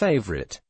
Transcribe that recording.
favorite.